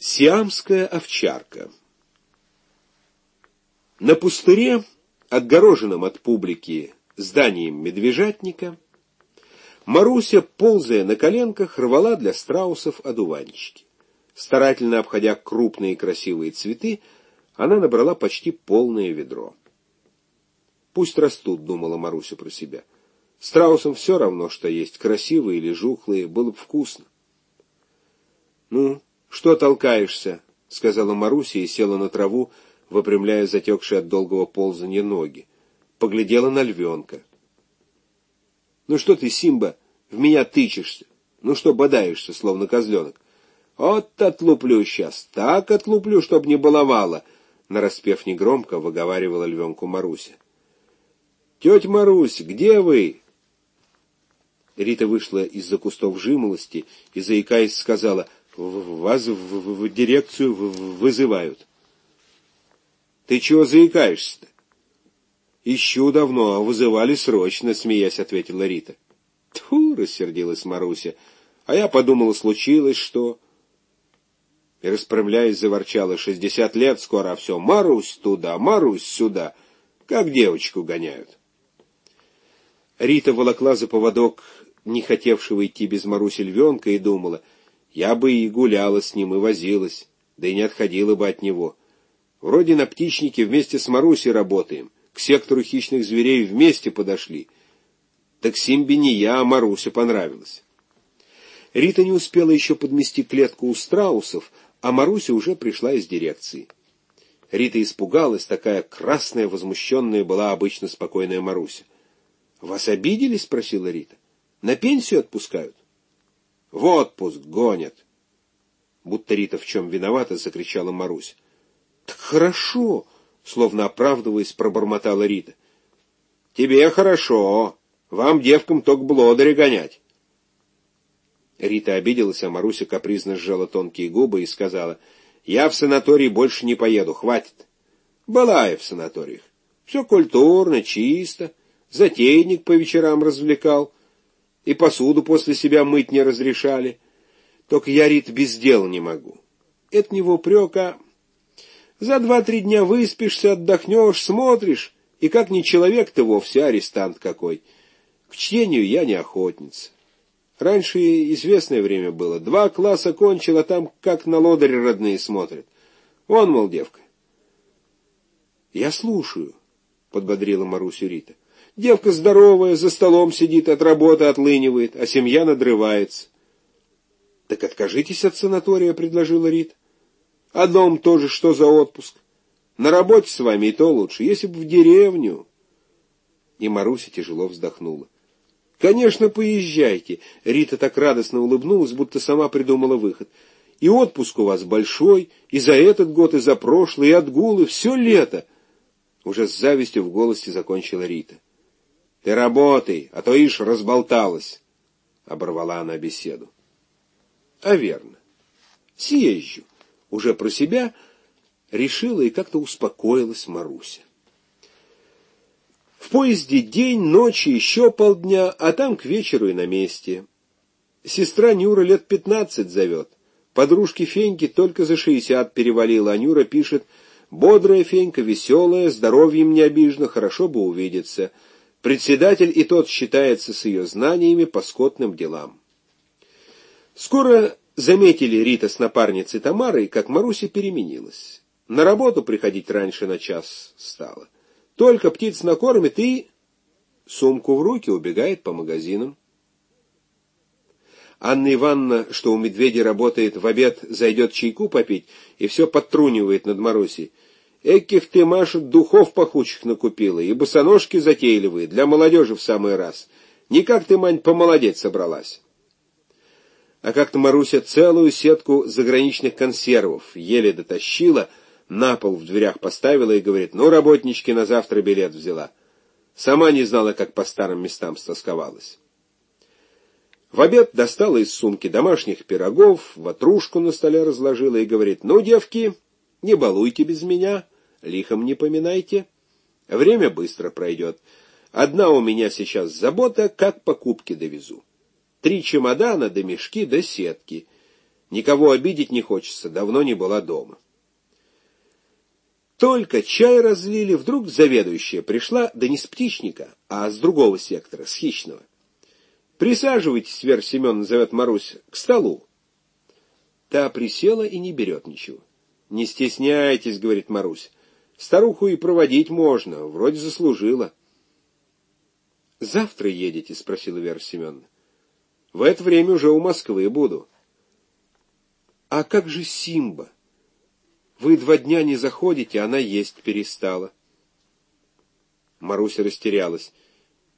Сиамская овчарка На пустыре, отгороженном от публики зданием медвежатника, Маруся, ползая на коленках, рвала для страусов одуванчики. Старательно обходя крупные красивые цветы, она набрала почти полное ведро. «Пусть растут», — думала Маруся про себя. «Страусам все равно, что есть, красивые или жухлые, было бы вкусно». «Ну, что толкаешься?» — сказала Маруся и села на траву, выпрямляя затекшие от долгого ползания ноги. Поглядела на львенка. «Ну что ты, Симба, в меня тычешься? Ну что бодаешься, словно козленок? Вот отлуплю сейчас, так отлуплю, чтоб не баловала!» Нараспев негромко, выговаривала львенку Маруся. «Тетя Марусь, где вы?» Рита вышла из-за кустов жимолости и, заикаясь, сказала — вас в, в дирекцию вызывают. Ты чего заикаешься-то? Ищу давно, а вызывали срочно, смеясь, ответила Рита. Тьфу, рассердилась Маруся. А я подумала, случилось что... И, расправляясь, заворчала. Шестьдесят лет скоро, а все Марусь туда, Марусь сюда. Как девочку гоняют. Рита волокла за поводок не хотевшего идти без Маруси львенка и думала — я бы и гуляла с ним, и возилась, да и не отходила бы от него. Вроде на птичнике вместе с Марусей работаем, к сектору хищных зверей вместе подошли. Так Симби не я, а Маруся понравилась. Рита не успела еще подмести клетку у страусов, а Маруся уже пришла из дирекции. Рита испугалась, такая красная, возмущенная была обычно спокойная Маруся. — Вас обидели? — спросила Рита. — На пенсию отпускают? В отпуск гонят. Будто Рита в чем виновата, закричала Марусь. Так хорошо, словно оправдываясь, пробормотала Рита. Тебе хорошо, вам, девкам, только блодаря гонять. Рита обиделась, а Маруся капризно сжала тонкие губы и сказала, «Я в санаторий больше не поеду, хватит». Была я в санаториях. Все культурно, чисто, затейник по вечерам развлекал и посуду после себя мыть не разрешали. Только я, Рит, без дела не могу. Это не в упрек, а... За два-три дня выспишься, отдохнешь, смотришь, и как не человек ты вовсе, арестант какой. К чтению я не охотница. Раньше известное время было. Два класса кончил, а там как на лодыре родные смотрят. Вон, мол, девка. — Я слушаю, — подбодрила Марусю Рита. Девка здоровая, за столом сидит, от работы отлынивает, а семья надрывается. — Так откажитесь от санатория, — предложила Рит. — А дом тоже что за отпуск? На работе с вами и то лучше, если бы в деревню. И Маруся тяжело вздохнула. — Конечно, поезжайте. Рита так радостно улыбнулась, будто сама придумала выход. И отпуск у вас большой, и за этот год, и за прошлый, и отгулы, все лето. Уже с завистью в голосе закончила Рита. — ты работай, а то ишь разболталась, — оборвала она беседу. А верно. Съезжу. Уже про себя решила и как-то успокоилась Маруся. В поезде день, ночь еще полдня, а там к вечеру и на месте. Сестра Нюра лет пятнадцать зовет. Подружки Феньки только за шестьдесят перевалила, а Нюра пишет, «Бодрая Фенька, веселая, здоровьем не обижена, хорошо бы увидеться». Председатель и тот считается с ее знаниями по скотным делам. Скоро заметили Рита с напарницей Тамарой, как Маруся переменилась. На работу приходить раньше на час стала. Только птиц накормит и... Сумку в руки убегает по магазинам. Анна Ивановна, что у медведя работает, в обед зайдет чайку попить и все подтрунивает над Марусей. Эких ты, Маша, духов пахучих накупила, и босоножки затейливые, для молодежи в самый раз. Никак ты, Мань, помолодеть собралась. А как-то Маруся целую сетку заграничных консервов еле дотащила, на пол в дверях поставила и говорит, ну, работнички, на завтра билет взяла. Сама не знала, как по старым местам стосковалась. В обед достала из сумки домашних пирогов, ватрушку на столе разложила и говорит, ну, девки, не балуйте без меня, лихом не поминайте. Время быстро пройдет. Одна у меня сейчас забота, как покупки довезу. Три чемодана, да мешки, да сетки. Никого обидеть не хочется, давно не была дома. Только чай разлили, вдруг заведующая пришла, да не с птичника, а с другого сектора, с хищного. «Присаживайтесь, Вера Семеновна, зовет Марусь, к столу». Та присела и не берет ничего. «Не стесняйтесь», — говорит Марусь, — «старуху и проводить можно, вроде заслужила». «Завтра едете?» — спросила Вера Семеновна. «В это время уже у Москвы буду». «А как же Симба?» Вы два дня не заходите, она есть перестала. Маруся растерялась.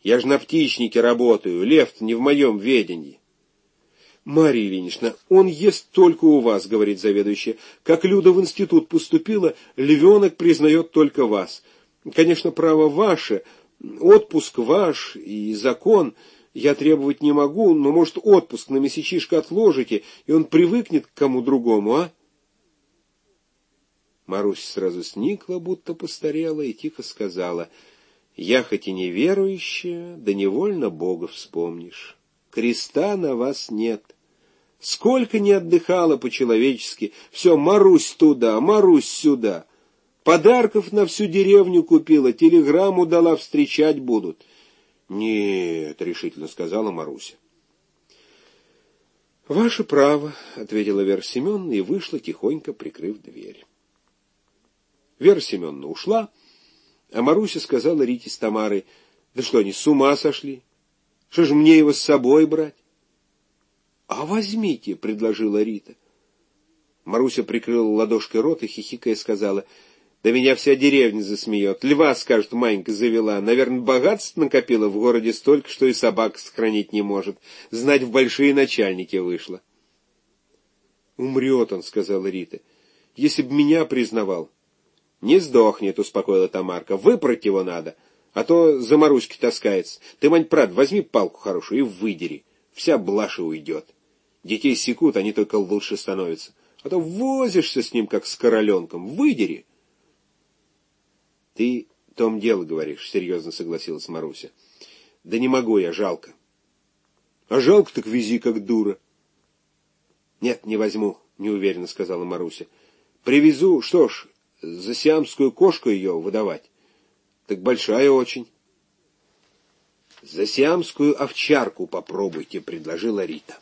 Я же на птичнике работаю, лев не в моем ведении. Марья Ильинична, он ест только у вас, говорит заведующая. Как Люда в институт поступила, львенок признает только вас. Конечно, право ваше, отпуск ваш и закон я требовать не могу, но, может, отпуск на месячишко отложите, и он привыкнет к кому другому, а? Марусь сразу сникла, будто постарела, и тихо сказала, «Я хоть и неверующая, да невольно Бога вспомнишь. Креста на вас нет. Сколько не отдыхала по-человечески, все Марусь туда, Марусь сюда. Подарков на всю деревню купила, телеграмму дала, встречать будут». «Нет», — решительно сказала Маруся. «Ваше право», — ответила Вера Семеновна и вышла, тихонько прикрыв дверь. Вера Семеновна ушла, а Маруся сказала Рите с Тамарой, да что они с ума сошли? Что же мне его с собой брать? А возьмите, предложила Рита. Маруся прикрыла ладошкой рот и хихикая сказала, да меня вся деревня засмеет. Льва, скажет, Манька завела. Наверное, богатств накопила в городе столько, что и собак сохранить не может. Знать, в большие начальники вышла. Умрет он, сказала Рита. Если б меня признавал, «Не сдохнет», — успокоила Тамарка. «Выпрать его надо, а то за Маруськи таскается. Ты, мать, прад, возьми палку хорошую и выдери. Вся блаша уйдет. Детей секут, они только лучше становятся. А то возишься с ним, как с короленком. Выдери». «Ты том дело говоришь», — серьезно согласилась Маруся. «Да не могу я, жалко». «А жалко так вези, как дура». «Нет, не возьму», — неуверенно сказала Маруся. «Привезу, что ж, за сиамскую кошку ее выдавать. Так большая очень. За сиамскую овчарку попробуйте, предложила Рита.